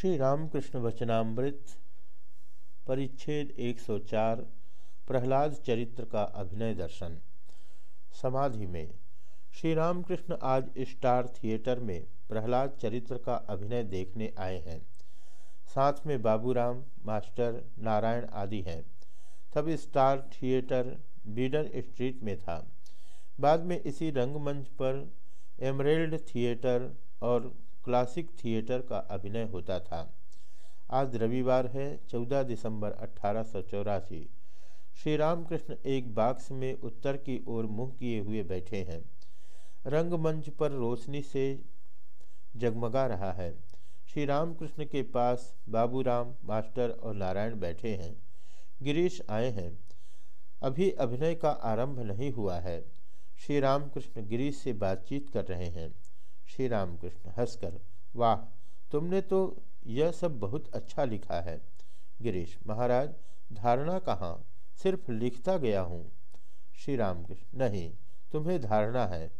श्री रामकृष्ण वचनामृत, परिच्छेद 104 प्रहलाद चरित्र का अभिनय दर्शन। समाधि में, श्री रामकृष्ण आज स्टार थिएटर में प्रहलाद चरित्र का अभिनय देखने आए हैं। साथ में बाबूराम, मास्टर, नारायण आदि हैं। तब स्टार थिएटर, बीडन स्ट्रीट में था। बाद में इसी रंगमंच पर, एमरेल्ड थिएटर और क्लासिक थिएटर का अभिनय होता था। आज रविवार है 14 दिसंबर अठारह सौ चौरासी। श्री रामकृष्ण एक बाक्स में उत्तर की ओर मुँह किए हुए बैठे हैं। रंगमंच पर रोशनी से जगमगा रहा है। श्री रामकृष्ण के पास बाबूराम, मास्टर और नारायण बैठे हैं। गिरीश आए हैं। अभी अभिनय का आरंभ नहीं हुआ है। श्री रामकृष्ण गिरीश से बातचीत कर रहे हैं। श्री रामकृष्ण हंसकर, वाह, तुमने तो यह सब बहुत अच्छा लिखा है। गिरीश, महाराज, धारणा कहाँ? सिर्फ़ लिखता गया हूँ। श्री रामकृष्ण नहीं, तुम्हें धारणा है।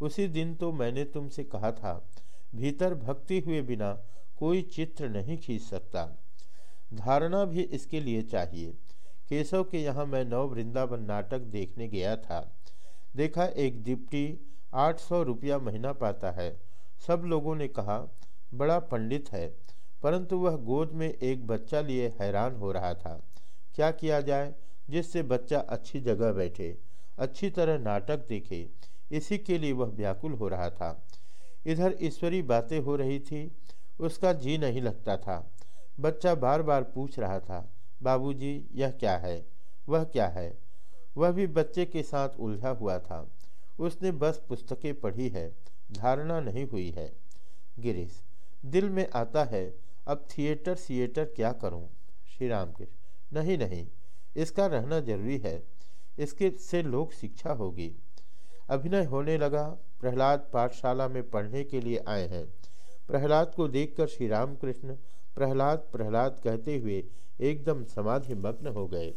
उसी दिन तो मैंने तुमसे कहा था, भीतर भक्ति हुए बिना कोई चित्र नहीं खींच सकता। धारणा भी इसके लिए चाहिए। केशव के यहाँ मैं नव वृंदावन नाटक देखने गया था। देखा एक डिप्टी आठ सौ रुपया महीना पाता है। सब लोगों ने कहा, बड़ा पंडित है। परंतु वह गोद में एक बच्चा लिए हैरान हो रहा था। क्या किया जाए जिससे बच्चा अच्छी जगह बैठे, अच्छी तरह नाटक देखे? इसी के लिए वह व्याकुल हो रहा था। इधर ईश्वरी बातें हो रही थी, उसका जी नहीं लगता था। बच्चा बार बार पूछ रहा था, बाबूजी, यह क्या है? वह क्या है? वह भी बच्चे के साथ उलझा हुआ था। उसने बस पुस्तकें पढ़ी है, धारणा नहीं हुई है। गिरीश, दिल में आता है, अब थिएटर थिएटर क्या करूँ? श्री राम कृष्ण नहीं नहीं, इसका रहना ज़रूरी है, इसके से लोक शिक्षा होगी। अभिनय होने लगा, प्रहलाद पाठशाला में पढ़ने के लिए आए हैं। प्रहलाद को देखकर श्री रामकृष्ण प्रहलाद प्रहलाद कहते हुए एकदम समाधि मग्न हो गए।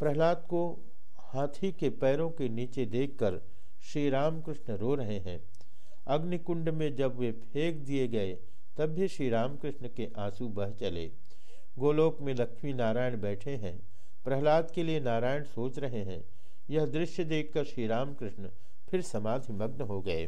प्रहलाद को हाथी के पैरों के नीचे देखकर श्री रामकृष्ण रो रहे हैं। अग्निकुंड में जब वे फेंक दिए गए, तब भी श्री रामकृष्ण के आँसू बह चले। गोलोक में लक्ष्मी नारायण बैठे हैं। प्रहलाद के लिए नारायण सोच रहे हैं। यह दृश्य देखकर श्री रामकृष्ण फिर समाधि मग्न हो गए।